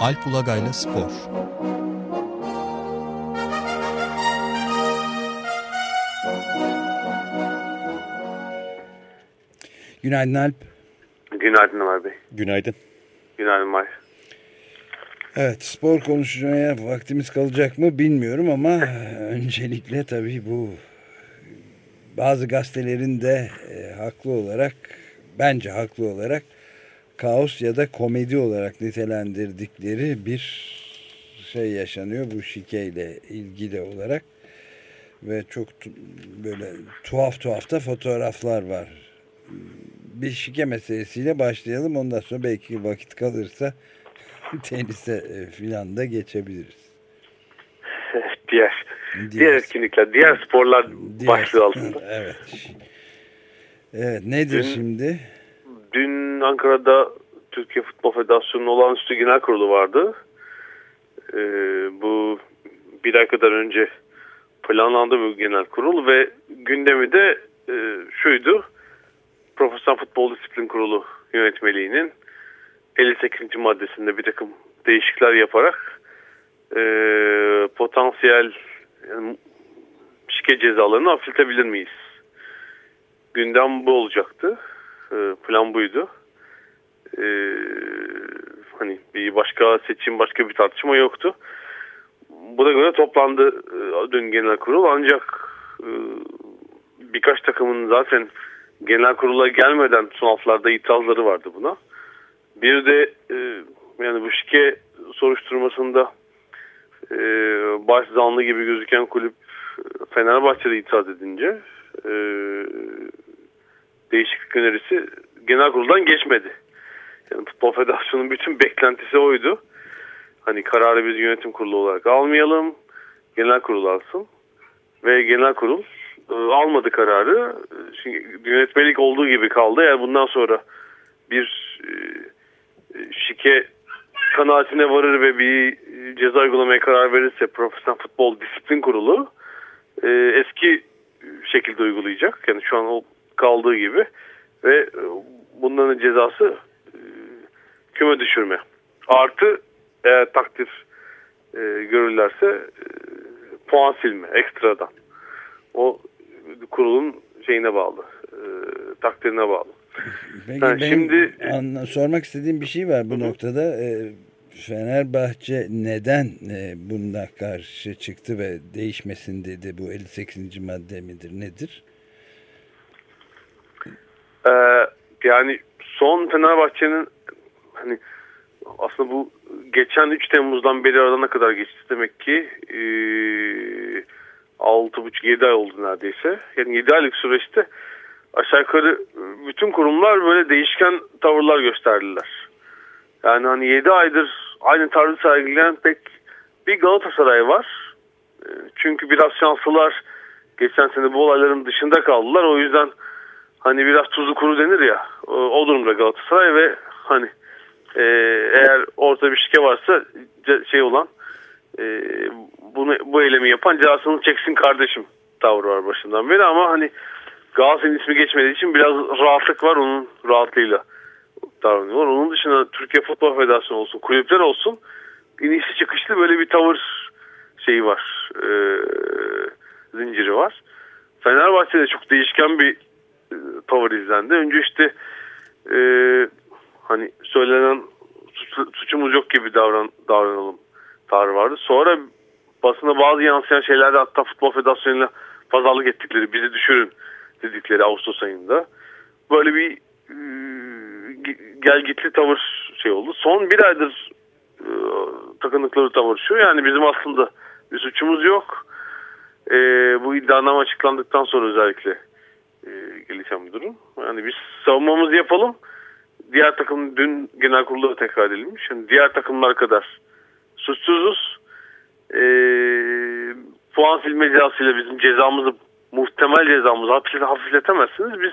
Alp Ulagay'la Spor Günaydın Alp. Günaydın Ömer Bey. Günaydın. Günaydın May. Evet spor konuşmaya vaktimiz kalacak mı bilmiyorum ama öncelikle tabii bu bazı gazetelerin de e, haklı olarak bence haklı olarak kaos ya da komedi olarak nitelendirdikleri bir şey yaşanıyor bu şikeyle ilgili olarak ve çok böyle tuhaf tuhaf da fotoğraflar var. Bir şike meselesiyle başlayalım ondan sonra belki vakit kalırsa tenise e, filan da geçebiliriz. diğer, diğer, diğer etkinlikler, diğer sporlar diğer, başlığı altında. Evet. Evet nedir dün, şimdi? Dün Ankara'da Türkiye Futbol Federasyonu'nun olağanüstü genel kurulu vardı. Ee, bu bir ay kadar önce planlandı bu genel kurul ve gündemi de e, şuydu. Profesyonel Futbol Disiplin Kurulu yönetmeliğinin 58. maddesinde bir takım değişiklikler yaparak e, potansiyel yani, şike cezalarını hafifletebilir miyiz? Gündem bu olacaktı. E, plan buydu. E, hani bir başka seçim, başka bir tartışma yoktu. Buna göre toplandı e, dün genel kurul ancak e, birkaç takımın zaten genel kurula gelmeden son haftalarda itirazları vardı buna. Bir de yani bu şike soruşturmasında e, baş zanlı gibi gözüken kulüp Fenerbahçe'de itiraz edince değişiklik önerisi genel kuruldan geçmedi. Yani Futbol Federasyonu'nun bütün beklentisi oydu. Hani kararı biz yönetim kurulu olarak almayalım, genel kurul alsın. Ve genel kurul e, almadı kararı. Çünkü yönetmelik olduğu gibi kaldı. Yani bundan sonra bir e, şike kanaatine varır ve bir ceza uygulamaya karar verirse Profesyonel Futbol Disiplin Kurulu e, eski şekilde uygulayacak. Yani şu an o kaldığı gibi ve e, bunların cezası e, küme düşürme. Artı eğer takdir e, görürlerse e, puan silme ekstradan. O kurulun şeyine bağlı, e, takdirine bağlı. Peki benim şimdi anla, sormak istediğim bir şey var bu hı. noktada. E, Fenerbahçe neden e, bunda karşı çıktı ve değişmesin dedi bu 58. madde midir nedir? Ee, yani son Fenerbahçe'nin hani aslında bu geçen 3 Temmuz'dan beri arana kadar geçti demek ki e, 6,5-7 ay oldu neredeyse. Yani 7 aylık süreçte aşağı yukarı bütün kurumlar böyle değişken tavırlar gösterdiler. Yani hani 7 aydır aynı tarzı sergileyen pek bir Galatasaray var. Ee, çünkü biraz şanslılar geçen sene bu olayların dışında kaldılar. O yüzden hani biraz tuzu kuru denir ya o durumda Galatasaray ve hani e, eğer orta bir şike varsa şey olan e, bunu bu eylemi yapan cezasını çeksin kardeşim tavrı var başından beri ama hani Galatasaray'ın ismi geçmediği için biraz rahatlık var onun rahatlığıyla davranıyorlar. Onun dışında Türkiye Futbol Federasyonu olsun, kulüpler olsun inişli çıkışlı böyle bir tavır şeyi var. E, zinciri var. Fenerbahçe'de çok değişken bir e, tavır izlendi. Önce işte e, hani söylenen suçumuz yok gibi davran, davranalım tavrı vardı. Sonra basına bazı yansıyan şeylerde hatta Futbol Federasyonu'yla pazarlık ettikleri bizi düşürün dedikleri Ağustos ayında. Böyle bir e, gel gitli tavır şey oldu. Son bir aydır e, takındıkları tavır. Yani bizim aslında bir suçumuz yok. E, bu iddianame açıklandıktan sonra özellikle e, gelişen bir durum. Yani biz savunmamızı yapalım. Diğer takım dün genel kurulda tekrar edilmiş. Yani diğer takımlar kadar suçsuzuz. E, puan silme cezasıyla bizim cezamızı muhtemel cezamızı hafifletemezsiniz. Biz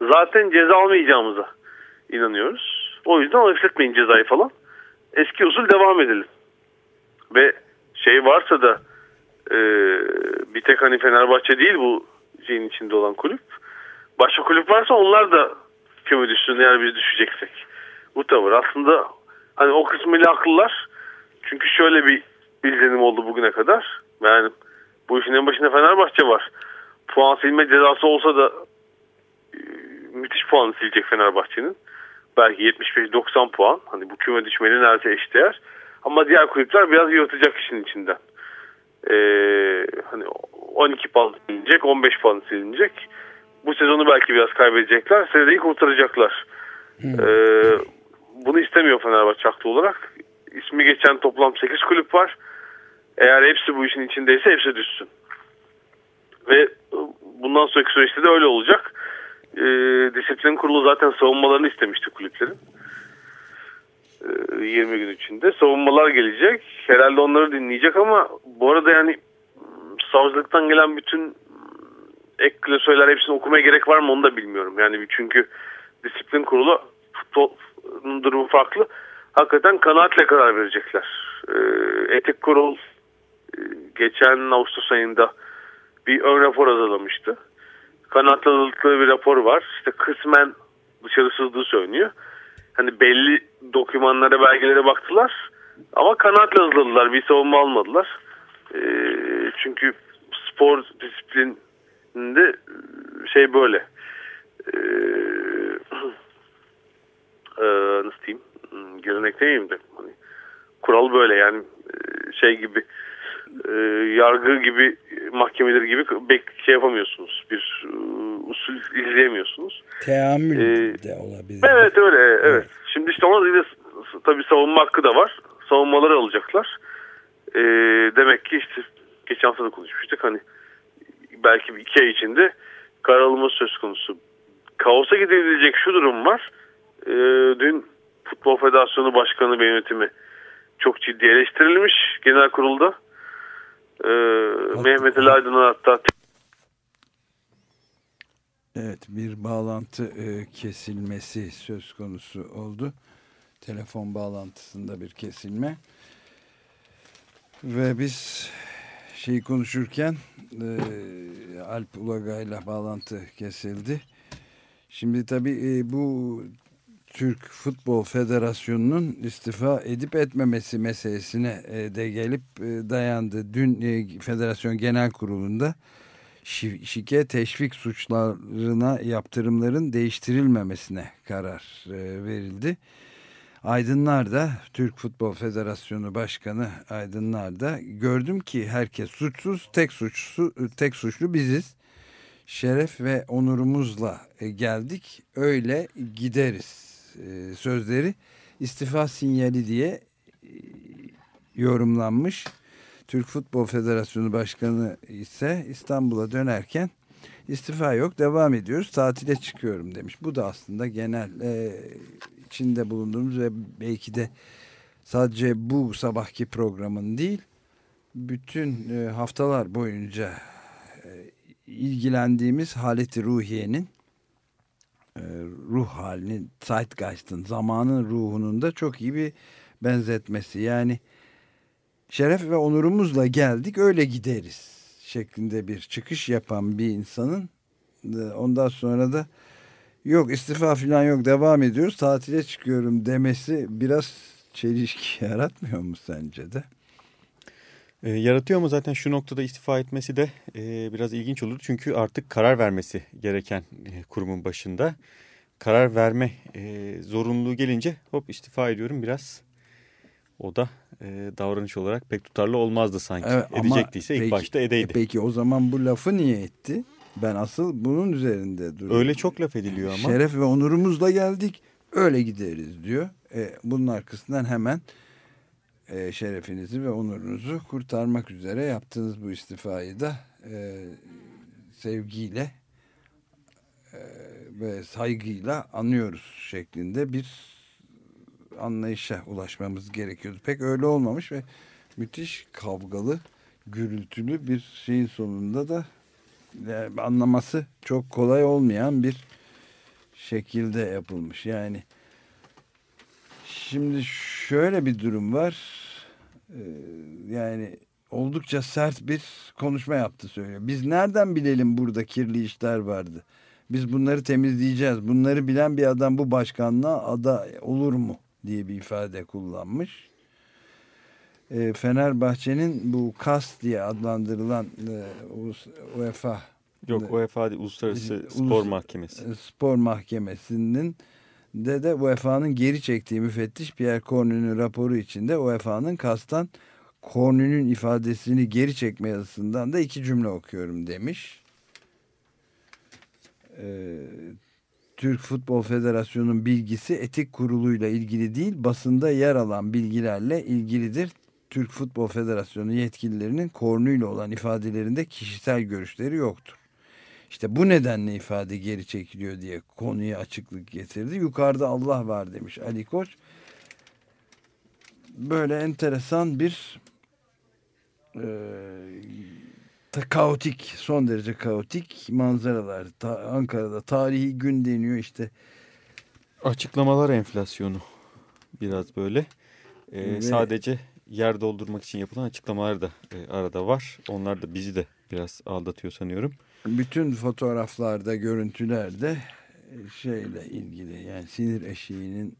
zaten ceza almayacağımıza inanıyoruz. O yüzden hafifletmeyin cezayı falan. Eski usul devam edelim. Ve şey varsa da e, bir tek hani Fenerbahçe değil bu şeyin içinde olan kulüp. Başka kulüp varsa onlar da küme düşsün eğer biz düşeceksek. Bu tavır aslında Hani o kısmıyla haklılar. Çünkü şöyle bir izlenim oldu bugüne kadar. Yani bu işin en başında Fenerbahçe var. Puan silme cezası olsa da e, müthiş puan silecek Fenerbahçe'nin. Belki 75-90 puan. Hani bu küme düşmeyle neredeyse eşdeğer. Ama diğer kulüpler biraz yırtacak işin içinden. Ee, hani 12 puan silinecek, 15 puan silinecek. Bu sezonu belki biraz kaybedecekler. Seneyi kurtaracaklar. Hmm. Ee, bunu istemiyor Fenerbahçe haklı olarak. İsmi geçen toplam 8 kulüp var. Eğer hepsi bu işin içindeyse hepsi düşsün. Ve bundan sonraki süreçte de öyle olacak. E, disiplin kurulu zaten savunmalarını istemişti kulüplerin. E, 20 gün içinde. Savunmalar gelecek. Herhalde onları dinleyecek ama bu arada yani savcılıktan gelen bütün ek klasörler hepsini okumaya gerek var mı onu da bilmiyorum. Yani çünkü disiplin kurulu futbolun durumu farklı. Hakikaten kanaatle karar verecekler. E, etik kurul e, geçen Ağustos ayında bir ön rapor hazırlamıştı. Kanatladıkları bir rapor var. İşte kısmen dışarı sızdığı söyleniyor. Hani belli dokümanlara, belgelere baktılar. Ama kanatla hazırladılar. Bir savunma almadılar. E, çünkü spor disiplininde şey böyle. E, e, nasıl diyeyim? Hmm, gelenek demeyeyim de. Hani, kural böyle yani şey gibi e, yargı gibi mahkemeleri gibi bek şey yapamıyorsunuz. Bir e, usul izleyemiyorsunuz. Teamül ee, de olabilir. Evet öyle evet. evet. Şimdi işte ona da tabii savunma hakkı da var. Savunmaları alacaklar. E, demek ki işte geçen hafta da konuşmuştuk hani belki iki ay içinde karar alınması söz konusu. Kaosa gidilecek şu durum var. E, dün Futbol Federasyonu Başkanı ve yönetimi çok ciddi eleştirilmiş genel kurulda. Ee, Mehmet Ali Aydın'ın hatta Evet bir bağlantı e, kesilmesi söz konusu oldu. Telefon bağlantısında bir kesilme. Ve biz şeyi konuşurken e, Alp Ulagay'la bağlantı kesildi. Şimdi tabii e, bu Türk Futbol Federasyonu'nun istifa edip etmemesi meselesine e, de gelip e, dayandı. Dün e, Federasyon Genel Kurulu'nda şike teşvik suçlarına yaptırımların değiştirilmemesine karar verildi. Aydınlar da Türk Futbol Federasyonu Başkanı Aydınlar da gördüm ki herkes suçsuz tek suçlu tek suçlu biziz. Şeref ve onurumuzla geldik öyle gideriz e, sözleri istifa sinyali diye e, yorumlanmış. Türk Futbol Federasyonu Başkanı ise İstanbul'a dönerken istifa yok devam ediyoruz tatile çıkıyorum demiş. Bu da aslında genel e, içinde bulunduğumuz ve belki de sadece bu sabahki programın değil bütün e, haftalar boyunca e, ilgilendiğimiz haleti ruhiyenin e, ruh halini Zeitgeist'ın zamanın ruhunun da çok iyi bir benzetmesi. Yani şeref ve onurumuzla geldik öyle gideriz şeklinde bir çıkış yapan bir insanın ondan sonra da yok istifa falan yok devam ediyoruz tatile çıkıyorum demesi biraz çelişki yaratmıyor mu sence de? E, yaratıyor mu zaten şu noktada istifa etmesi de e, biraz ilginç olur. Çünkü artık karar vermesi gereken e, kurumun başında. Karar verme e, zorunluluğu gelince hop istifa ediyorum biraz. O da e, davranış olarak pek tutarlı olmazdı sanki. Evet, Edecektiyse ilk başta edeydi. Peki o zaman bu lafı niye etti? Ben asıl bunun üzerinde duruyorum. Öyle çok laf ediliyor ama. Şeref ve onurumuzla geldik öyle gideriz diyor. E, bunun arkasından hemen e, şerefinizi ve onurunuzu kurtarmak üzere yaptığınız bu istifayı da e, sevgiyle e, ve saygıyla anıyoruz şeklinde bir anlayışa ulaşmamız gerekiyordu. Pek öyle olmamış ve müthiş kavgalı, gürültülü bir şeyin sonunda da anlaması çok kolay olmayan bir şekilde yapılmış. Yani Şimdi şöyle bir durum var. Ee, yani oldukça sert bir konuşma yaptı söylüyor. Biz nereden bilelim burada kirli işler vardı? Biz bunları temizleyeceğiz. Bunları bilen bir adam bu başkanlığa ada olur mu? diye bir ifade kullanmış. E, Fenerbahçe'nin bu KAS diye adlandırılan e, UEFA Yok UEFA değil, Uluslararası Spor Mahkemesi. Spor Mahkemesi'nin de de UEFA'nın geri çektiği müfettiş Pierre Cornu'nun raporu içinde UEFA'nın KAS'tan Cornu'nun ifadesini geri çekme yazısından da iki cümle okuyorum demiş. Ee, Türk Futbol Federasyonu'nun bilgisi etik kuruluyla ilgili değil basında yer alan bilgilerle ilgilidir. Türk Futbol Federasyonu yetkililerinin kornuyla olan ifadelerinde kişisel görüşleri yoktur. İşte bu nedenle ifade geri çekiliyor diye konuya açıklık getirdi. Yukarıda Allah var demiş Ali Koç. Böyle enteresan bir e, kaotik, son derece kaotik manzaralar. Ta, Ankara'da tarihi gün deniyor işte. Açıklamalar enflasyonu biraz böyle. Ee, Ve, sadece yer doldurmak için yapılan açıklamalar da e, arada var. Onlar da bizi de biraz aldatıyor sanıyorum. Bütün fotoğraflarda, görüntülerde e, şeyle ilgili yani sinir eşiğinin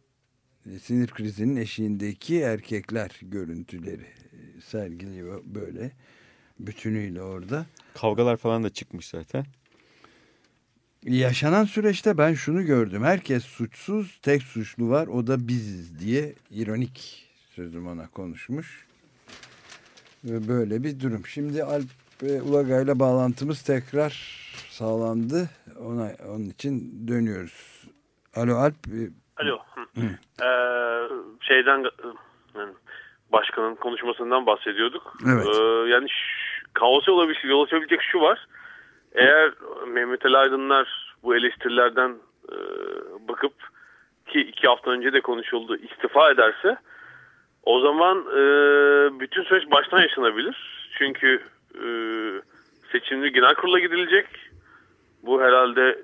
sinir krizinin eşiğindeki erkekler görüntüleri e, sergiliyor böyle bütünüyle orada. Kavgalar falan da çıkmış zaten. Yaşanan süreçte ben şunu gördüm. Herkes suçsuz, tek suçlu var o da biziz diye ironik sözüm ona konuşmuş. Ve böyle bir durum. Şimdi Alp ve Ulaga ile bağlantımız tekrar sağlandı. Ona onun için dönüyoruz. Alo Alp. E, Alo. Ee, şeyden yani başkanın konuşmasından bahsediyorduk. Evet. Ee, yani kaosa olabilecek, yol açabilecek şu var. Eğer Mehmet Ali Aydınlar bu eleştirilerden e, bakıp ki iki hafta önce de konuşuldu istifa ederse o zaman e, bütün süreç baştan yaşanabilir. Çünkü e, seçimli genel kurula gidilecek. Bu herhalde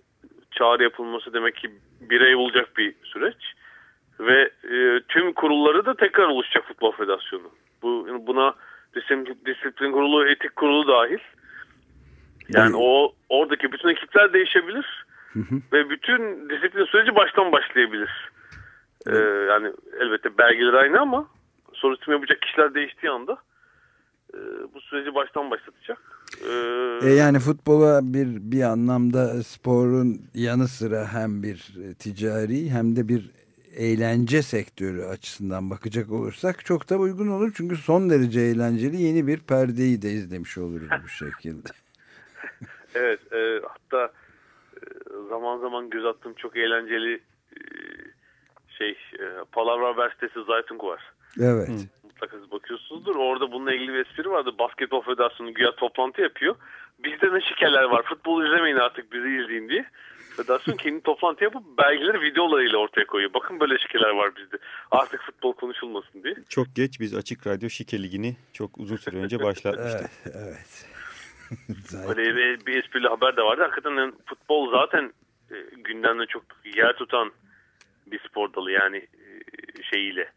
çağrı yapılması demek ki bir ay olacak bir süreç. Ve e, tüm kurulları da tekrar oluşacak Futbol Federasyonu. Bu Buna disiplin, disiplin kurulu, etik kurulu dahil. Yani o oradaki bütün ekipler değişebilir. Ve bütün disiplin süreci baştan başlayabilir. Ee, yani elbette belgeler aynı ama soruşturma yapacak kişiler değiştiği anda e, bu süreci baştan başlatacak. Ee, e yani futbola bir bir anlamda sporun yanı sıra hem bir ticari hem de bir eğlence sektörü açısından bakacak olursak çok da uygun olur. Çünkü son derece eğlenceli yeni bir perdeyi de izlemiş oluruz bu şekilde. evet e, hatta e, zaman zaman göz attığım çok eğlenceli e, şey e, Palavra Üniversitesi Zaytung var. Evet. Hı mutlaka siz bakıyorsunuzdur. Orada bununla ilgili bir espri vardı. Basketbol Federasyonu güya toplantı yapıyor. Bizde ne şikeler var. Futbol izlemeyin artık bizi izleyin diye. Federasyon kendi toplantı yapıp belgeleri videolarıyla ortaya koyuyor. Bakın böyle şikeler var bizde. Artık futbol konuşulmasın diye. Çok geç biz Açık Radyo Şike Ligi'ni çok uzun süre önce başlatmıştık. evet. evet. Böyle bir, bir esprili haber de vardı. Hakikaten yani futbol zaten e, gündemde çok yer tutan bir spor dalı yani e, şeyiyle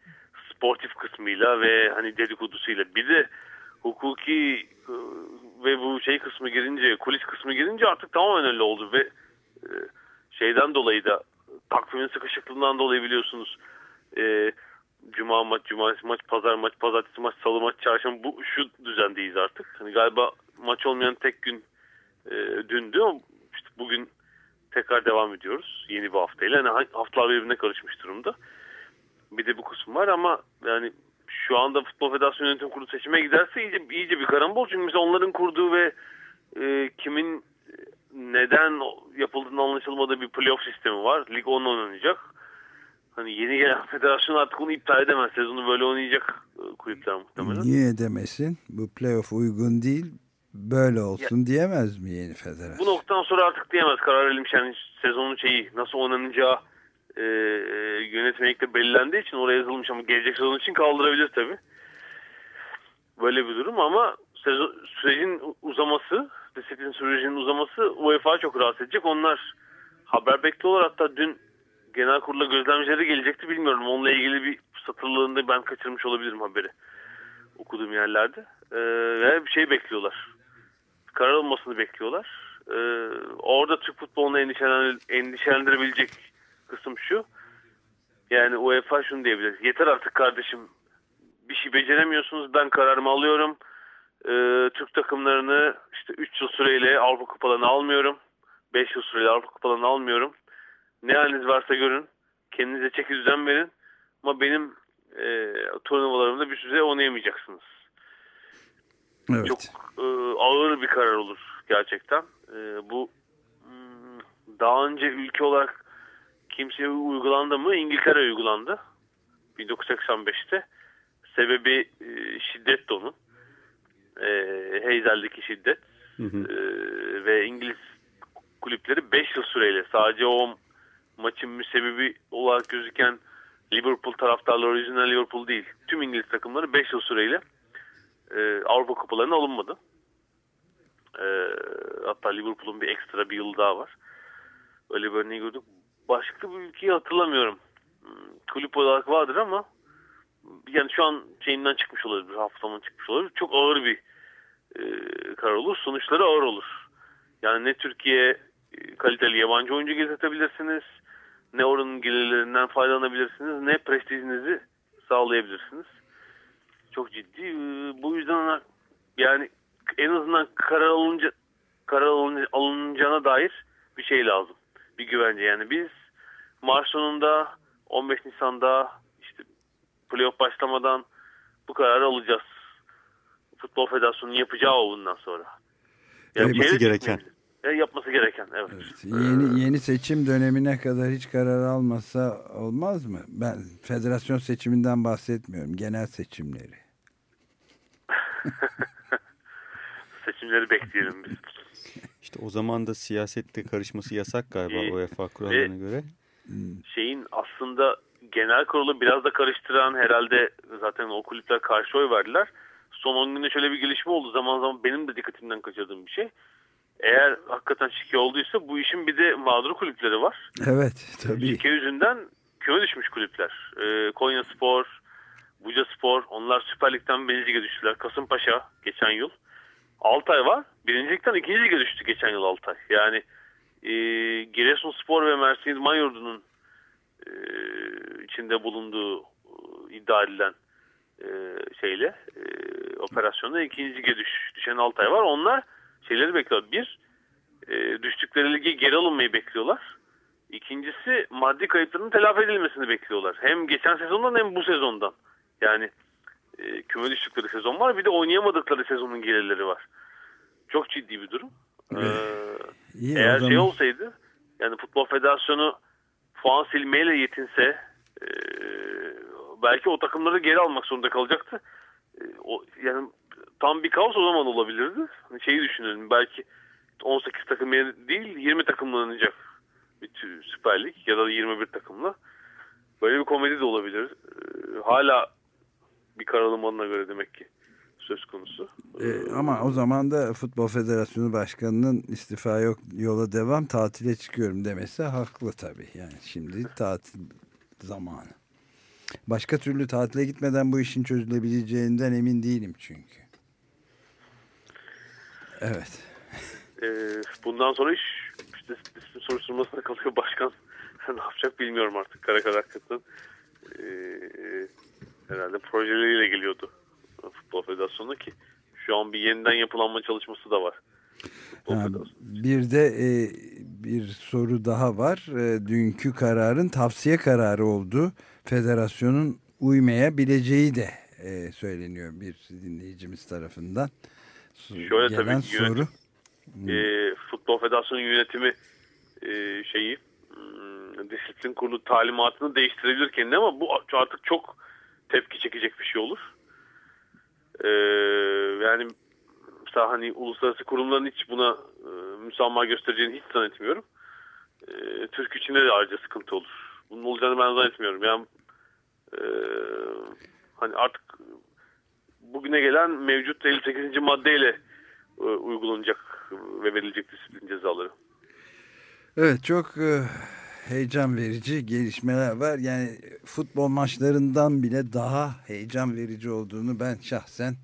kısmıyla ve hani dedikodusuyla bir de hukuki e, ve bu şey kısmı girince kulis kısmı girince artık tamamen öyle oldu ve e, şeyden dolayı da takvimin sıkışıklığından dolayı biliyorsunuz e, cuma maç, cumartesi maç, pazar maç, pazartesi maç, salı maç, çarşamba bu şu düzendeyiz artık. Hani galiba maç olmayan tek gün e, dündü ama işte bugün tekrar devam ediyoruz yeni bir haftayla. Yani haftalar birbirine karışmış durumda. Bir de bu kısım var ama yani şu anda Futbol Federasyonu Yönetim Kurulu seçime giderse iyice, iyice bir karambol. Çünkü mesela onların kurduğu ve e, kimin neden yapıldığını anlaşılmadığı bir playoff sistemi var. Lig 10 oynanacak. Hani yeni gelen federasyon artık onu iptal edemez. Sezonu böyle oynayacak e, kulüpler muhtemelen. Niye edemesin? Bu playoff uygun değil. Böyle olsun ya, diyemez mi yeni federasyon? Bu noktadan sonra artık diyemez. Karar verilmiş yani sezonun şeyi nasıl oynanacağı e, yönetmelikte belirlendiği için oraya yazılmış ama gelecek sezon için kaldırabilir tabi. Böyle bir durum ama sürecin uzaması, disiplin sürecinin uzaması UEFA çok rahatsız edecek. Onlar haber bekliyorlar. Hatta dün genel kurula gözlemcileri gelecekti bilmiyorum. Onunla ilgili bir satırlığında ben kaçırmış olabilirim haberi. Okuduğum yerlerde. Ee, ve bir şey bekliyorlar. Karar olmasını bekliyorlar. Ee, orada Türk futbolunu endişelendirebilecek kısım şu. Yani UEFA şunu diyebilir. Yeter artık kardeşim. Bir şey beceremiyorsunuz. Ben kararımı alıyorum. Ee, Türk takımlarını işte 3 yıl süreyle Avrupa kupalarını almıyorum. 5 yıl süreyle Avrupa kupalarını almıyorum. Ne haliniz varsa görün. Kendinize çeki düzen verin. Ama benim e, turnuvalarımda bir süre oynayamayacaksınız. Evet. Çok e, ağır bir karar olur gerçekten. E, bu hmm, daha önce ülke olarak kimseye uygulandı mı? İngiltere uygulandı. 1985'te. Sebebi e, şiddet de onun. E, Heyzel'deki şiddet. Hı hı. E, ve İngiliz kulüpleri 5 yıl süreyle sadece o maçın müsebbibi olarak gözüken Liverpool taraftarları orijinal Liverpool değil. Tüm İngiliz takımları 5 yıl süreyle e, Avrupa kupalarına alınmadı. E, hatta Liverpool'un bir ekstra bir yıl daha var. Öyle bir örneği gördük. Başka bir ülkeyi hatırlamıyorum. Hmm, kulüp olarak vardır ama yani şu an şeyinden çıkmış olabilir, haftamın çıkmış olabilir. Çok ağır bir e, karar olur. Sonuçları ağır olur. Yani ne Türkiye e, kaliteli yabancı oyuncu getirtebilirsiniz, ne oranın gelirlerinden faydalanabilirsiniz, ne prestijinizi sağlayabilirsiniz. Çok ciddi. E, bu yüzden yani en azından karar alınca karar alınacağına dair bir şey lazım. Bir güvence. Yani biz Mart sonunda 15 Nisan'da işte playoff başlamadan bu kararı alacağız. Futbol Federasyonu'nun yapacağı o bundan sonra. Yani yapması gereken. E, yapması gereken evet. evet. Yeni yeni seçim dönemine kadar hiç karar almasa olmaz mı? Ben federasyon seçiminden bahsetmiyorum. Genel seçimleri. Seçimleri bekleyelim biz. İşte o zaman da siyasette karışması yasak galiba ee, UEFA kurallarına göre. Şeyin aslında genel kurulu biraz da karıştıran herhalde zaten o kulüpler karşı oy verdiler. Son 10 günde şöyle bir gelişme oldu. Zaman zaman benim de dikkatimden kaçırdığım bir şey. Eğer hakikaten şike olduysa bu işin bir de mağdur kulüpleri var. Evet tabii. Şike yüzünden küme düşmüş kulüpler. Ee, Konya Spor, Buca Spor onlar Süper Lig'den birinci lige düştüler. Kasımpaşa geçen yıl. Altay var. Birincilikten ikinci lige düştü geçen yıl Altay. Yani e, Giresun Spor ve Mersin İdman e, içinde bulunduğu e, iddia edilen e, şeyle e, operasyonda ikinci lige düş, düşen Altay var. Onlar şeyleri bekliyorlar. Bir, e, düştükleri ligi geri alınmayı bekliyorlar. İkincisi maddi kayıpların telafi edilmesini bekliyorlar. Hem geçen sezondan hem bu sezondan. Yani e, küme düştükleri sezon var bir de oynayamadıkları sezonun gelirleri var. Çok ciddi bir durum. Ee, İyi, eğer şey olsaydı yani Futbol Federasyonu puan silmeyle yetinse e, belki o takımları geri almak zorunda kalacaktı. E, o, yani tam bir kaos o zaman olabilirdi. Hani şeyi düşünelim belki 18 takım değil 20 takımla oynayacak bir Süper Lig ya da 21 takımla. Böyle bir komedi de olabilir. Ee, hala bir karar alınmadığına göre demek ki söz konusu. Ee, ama o zaman da Futbol Federasyonu Başkanı'nın istifa yok yola devam tatile çıkıyorum demesi haklı tabii. Yani şimdi tatil zamanı. Başka türlü tatile gitmeden bu işin çözülebileceğinden emin değilim çünkü. Evet. Ee, bundan sonra iş işte disiplin soruşturmasına kalıyor başkan. ne yapacak bilmiyorum artık kara kara hakikaten. Ee, herhalde projeleriyle geliyordu Futbol Federasyonu ki şu an bir yeniden yapılanma çalışması da var. Ha, bir de e, bir soru daha var. E, dünkü kararın tavsiye kararı oldu. Federasyonun uymayabileceği de e, söyleniyor bir dinleyicimiz tarafından. Şöyle Gelen tabii soru. e, Futbol Federasyonu yönetimi e, şeyi hmm, disiplin kurulu talimatını değiştirebilir kendine ama bu artık çok tepki çekecek bir şey olur. Ee, yani mesela hani uluslararası kurumların hiç buna e, müsamaha göstereceğini hiç zannetmiyorum. E, Türk içinde de ayrıca sıkıntı olur. Bunun olacağını ben zannetmiyorum. Yani e, hani artık bugüne gelen mevcut 58. maddeyle e, uygulanacak ve verilecek disiplin cezaları. Evet çok e, heyecan verici gelişmeler var. Yani futbol maçlarından bile daha heyecan verici olduğunu ben şahsen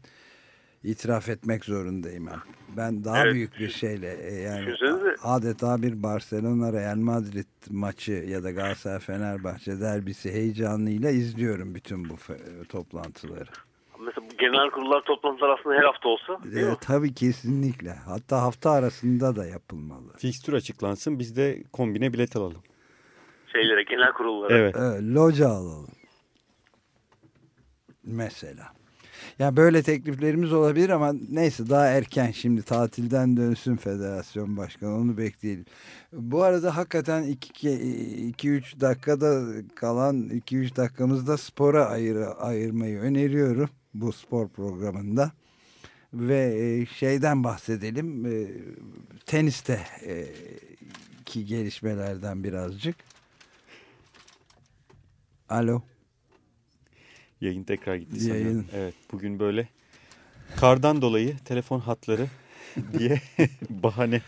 itiraf etmek zorundayım. Ben daha evet. büyük bir şeyle e, yani adeta bir Barcelona Real Madrid maçı ya da Galatasaray Fenerbahçe derbisi heyecanıyla izliyorum bütün bu toplantıları. Mesela genel kurullar toplantılar aslında her hafta olsa değil e, mi? Tabii kesinlikle. Hatta hafta arasında da yapılmalı. Fikstür açıklansın biz de kombine bilet alalım. Şeylere genel kurullara. Evet. evet loca alalım. Mesela. Ya böyle tekliflerimiz olabilir ama neyse daha erken şimdi tatilden dönsün federasyon başkanı onu bekleyelim. Bu arada hakikaten 2-3 dakikada kalan 2-3 dakikamızda spora ayır, ayırmayı öneriyorum bu spor programında. Ve e, şeyden bahsedelim e, teniste e, ki gelişmelerden birazcık. Alo. Yayın tekrar gitti sanırım. Yayın. Evet bugün böyle kardan dolayı telefon hatları diye bahane.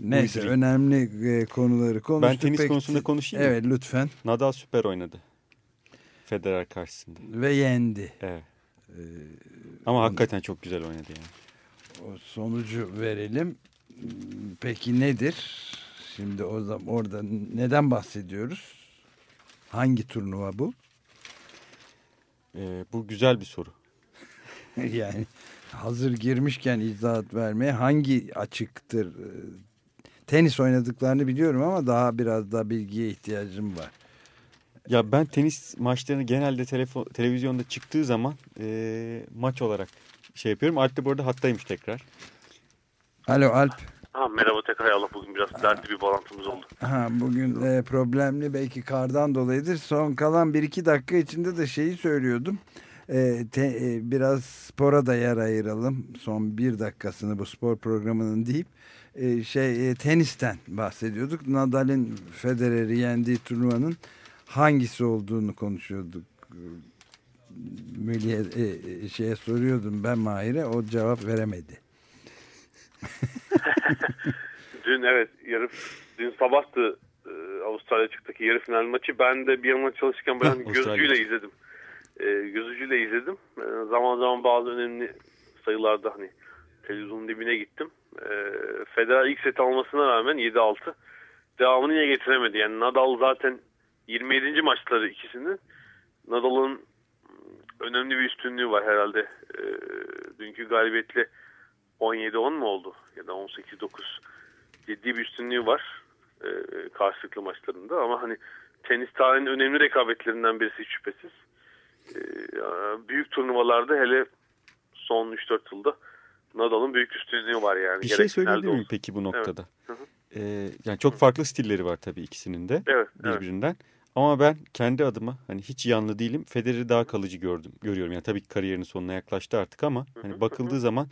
Neyse uyduruyor. önemli e, konuları konuştuk. Ben tenis Peki, konusunda konuşayım Evet lütfen. Nadal süper oynadı. Federer karşısında. Ve yendi. Evet. Ee, Ama onu, hakikaten çok güzel oynadı yani. O sonucu verelim. Peki nedir? Şimdi o zaman orada neden bahsediyoruz? Hangi turnuva bu? Ee, bu güzel bir soru. yani hazır girmişken izahat vermeye hangi açıktır? Ee, tenis oynadıklarını biliyorum ama daha biraz daha bilgiye ihtiyacım var. Ya ben tenis maçlarını genelde telefon, televizyonda çıktığı zaman e, maç olarak şey yapıyorum. Alp de bu arada hattaymış tekrar. Alo Alp. Ha, merhaba tekrar Allah bugün biraz ha. dertli bir bağlantımız oldu. Ha, bugün e, problemli belki kardan dolayıdır. Son kalan bir iki dakika içinde de şeyi söylüyordum. E, te, e, biraz spora da yer ayıralım. Son bir dakikasını bu spor programının deyip e, şey e, tenisten bahsediyorduk. Nadal'in Federer'i yendiği turnuvanın hangisi olduğunu konuşuyorduk. Müliye e, e, şeye soruyordum ben Mahir'e o cevap veremedi. dün evet yarı dün sabahtı e, Avustralya çıktaki yarı final maçı. Ben de bir yandan çalışırken ben hani gözücüyle izledim. E, gözücüyle izledim. E, zaman zaman bazı önemli sayılarda hani televizyonun dibine gittim. E, Federer ilk set almasına rağmen 7-6 devamını yine getiremedi. Yani Nadal zaten 27. maçları ikisinin Nadal'ın önemli bir üstünlüğü var herhalde. E, dünkü galibiyetle 17-10 mu oldu? Ya da 18-9 ciddi bir üstünlüğü var e, karşılıklı maçlarında. Ama hani tenis tarihinin önemli rekabetlerinden birisi hiç şüphesiz. E, büyük turnuvalarda hele son 3-4 yılda Nadal'ın büyük üstünlüğü var yani. Bir şey söyleyebilir miyim peki bu noktada? Evet. Ee, yani çok farklı stilleri var tabii ikisinin de evet, birbirinden. Evet. Ama ben kendi adıma hani hiç yanlı değilim. Federer'i daha kalıcı gördüm, görüyorum. Yani tabii ki kariyerinin sonuna yaklaştı artık ama hani bakıldığı zaman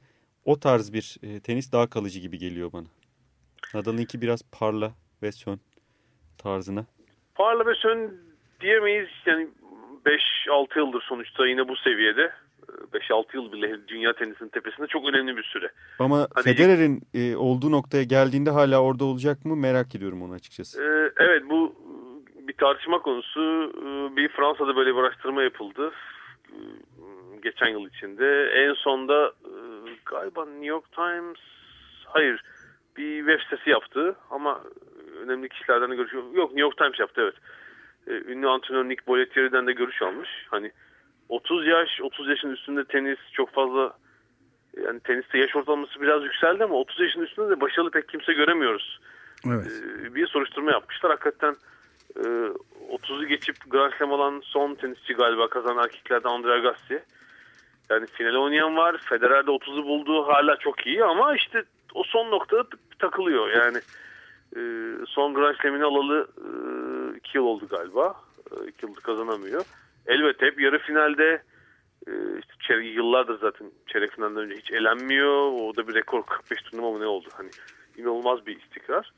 o tarz bir e, tenis daha kalıcı gibi geliyor bana. Nadal'ınki biraz parla ve sön tarzına. Parla ve sön diyemeyiz. Yani 5-6 yıldır sonuçta yine bu seviyede. 5-6 yıl bile dünya tenisinin tepesinde çok önemli bir süre. Ama hani Federer'in e, olduğu noktaya geldiğinde hala orada olacak mı merak ediyorum onu açıkçası. E, evet bu bir tartışma konusu. E, bir Fransa'da böyle bir araştırma yapıldı. E, geçen yıl içinde. En sonda e, galiba New York Times hayır bir web sitesi yaptı ama önemli kişilerden de görüş yok New York Times yaptı evet. Ünlü antrenör Nick Bollettieri'den de görüş almış. Hani 30 yaş 30 yaşın üstünde tenis çok fazla yani teniste yaş ortalaması biraz yükseldi ama 30 yaşın üstünde de başarılı pek kimse göremiyoruz. Evet. Bir soruşturma yapmışlar. Hakikaten 30'u geçip Grand Slam olan son tenisçi galiba kazanan erkeklerden Andre Agassi. Yani finale oynayan var. Federer de 30'u buldu. Hala çok iyi ama işte o son noktada takılıyor. Yani e, son Grand Slam'ini alalı 2 e, yıl oldu galiba. 2 e, yıldır kazanamıyor. Elbette hep yarı finalde e, işte çeyrek, yıllardır zaten çeyrek finalden önce hiç elenmiyor. O da bir rekor 45 turnuva mı ne oldu? Hani inanılmaz bir istikrar.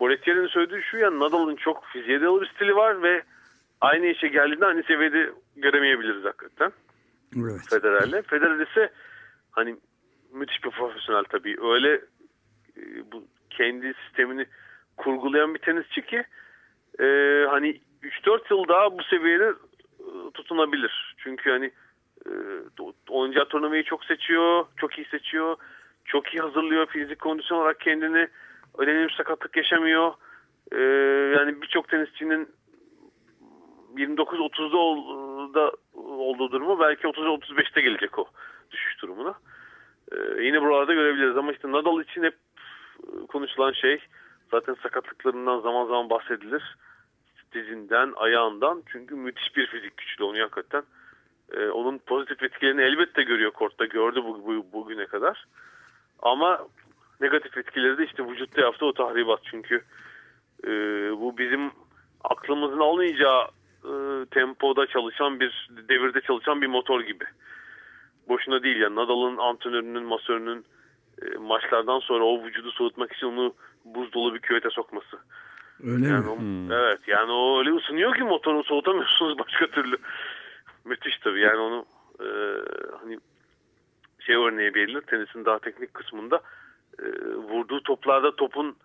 Bolettieri'nin söylediği şu ya Nadal'ın çok fiziğe dayalı bir stili var ve aynı işe geldiğinde aynı seviyede göremeyebiliriz hakikaten. Evet. Federer'le. Federer ise hani müthiş bir profesyonel tabii. Öyle e, bu kendi sistemini kurgulayan bir tenisçi ki e, hani 3-4 yıl daha bu seviyede e, tutunabilir. Çünkü hani oyuncağı turnumayı çok seçiyor, çok iyi seçiyor, çok iyi hazırlıyor fizik kondisyon olarak kendini. Önemli bir sakatlık yaşamıyor. Ee, yani birçok tenisçinin 29-30'da da olduğu durumu belki 30-35'te gelecek o düşüş durumuna. Ee, yine buralarda görebiliriz ama işte Nadal için hep konuşulan şey zaten sakatlıklarından zaman zaman bahsedilir. Dizinden, ayağından çünkü müthiş bir fizik güçlü onu hakikaten. Ee, onun pozitif etkilerini elbette görüyor kortta gördü bu, bu, bugüne kadar. Ama negatif etkileri de işte vücutta yaptığı o tahribat çünkü e, bu bizim aklımızın almayacağı e, tempoda çalışan bir devirde çalışan bir motor gibi. Boşuna değil yani Nadal'ın antrenörünün, masörünün e, maçlardan sonra o vücudu soğutmak için onu buz dolu bir küvete sokması. Öyle yani mi? O, Hmm. Evet yani o öyle ısınıyor ki motoru soğutamıyorsunuz başka türlü. Müthiş tabii yani onu e, hani şey örneği verilir tenisin daha teknik kısmında e, vurduğu toplarda topun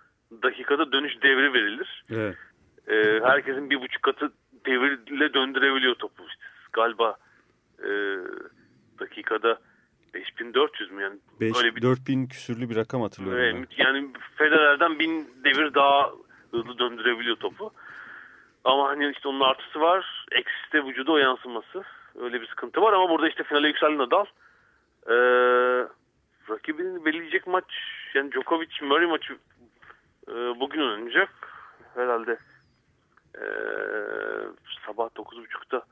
dakikada dönüş devri verilir. Evet. E, herkesin bir buçuk katı devirle döndürebiliyor topu. İşte galiba e, dakikada 5400 mü yani 5, öyle bir 4000 küsürlü bir rakam hatırlıyorum. ben. Evet, yani Federer'den bin devir daha hızlı döndürebiliyor topu. Ama hani işte onun artısı var. Eksisi de vücuda o yansıması. Öyle bir sıkıntı var ama burada işte finale yükseldi Nadal. Ee, rakibini belirleyecek maç yani Djokovic Murray maçı e, bugün oynanacak. Herhalde e, sabah 9.30'da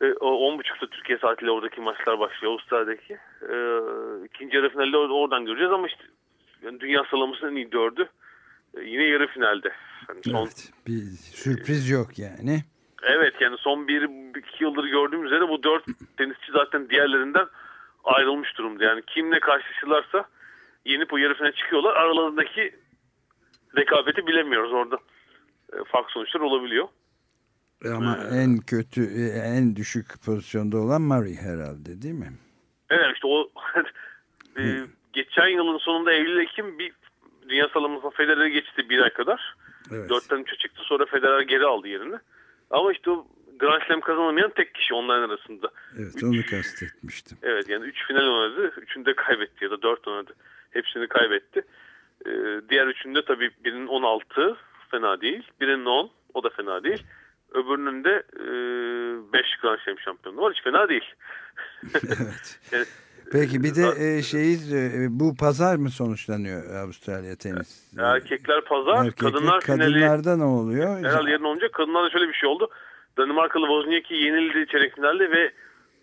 e, o 10.30'da Türkiye saatiyle oradaki maçlar başlıyor. Avustralya'daki. E, ikinci yarı finalde or- oradan göreceğiz ama işte yani dünya sıralamasının en iyi dördü e, yine yarı finalde. Yani son, Evet, bir sürpriz yok yani. Evet yani son bir iki yıldır gördüğüm üzere bu dört tenisçi zaten diğerlerinden ayrılmış durumda. Yani kimle karşılaşırlarsa yenip o yarı finale çıkıyorlar. Aralarındaki rekabeti bilemiyoruz orada. E, farklı sonuçlar olabiliyor. Ama en kötü, en düşük pozisyonda olan Murray herhalde değil mi? Evet işte o e, geçen yılın sonunda Eylül-Ekim bir dünya sıralamasına Federer'e geçti bir ay kadar. Evet. Dörtten üçe çıktı sonra Federer geri aldı yerini. Ama işte o Grand Slam kazanamayan tek kişi onların arasında. Evet onu kastetmiştim. Evet yani 3 final oynadı. Üçünde kaybetti ya da 4 oynadı. Hepsini kaybetti. Ee, diğer üçünde tabii birinin 16 fena değil. Birinin 10 o da fena değil. Öbürünün de 5 Grand Slam şampiyonu var. Hiç fena değil. evet. Yani, Peki bir de zaten- e, şeyi e, bu pazar mı sonuçlanıyor Avustralya tenis? Erkekler pazar, Erkekler, kadınlar finali kadınlarda ne oluyor? herhalde yarın olunca kadınlarda şöyle bir şey oldu. Danimarkalı Wozniacki yenildi çeyrek finalde ve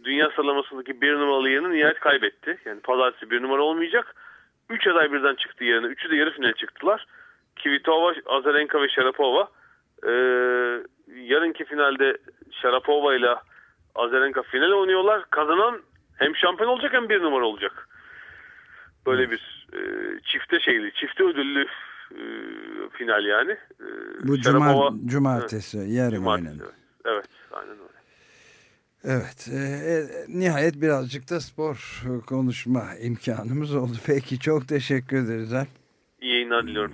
dünya sıralamasındaki bir numaralı yerini nihayet kaybetti. Yani pazartesi bir numara olmayacak. Üç aday birden çıktı yerine. Üçü de yarı finale çıktılar. Kvitova, Azarenka ve Sharapova. Ee, yarınki finalde Sharapova ile Azarenka final oynuyorlar. Kazanan hem şampiyon olacak hem bir numara olacak. Böyle bir e, çifte şeyli, çifte ödüllü e, final yani. E, Bu cuma, Sharapova- cumartesi yarın Cumartesi, oynanıyor. evet. evet, aynen öyle. Evet, e, e, nihayet birazcık da spor konuşma imkanımız oldu. Peki çok teşekkür ederiz. Alp. İyi yayınlar diliyorum.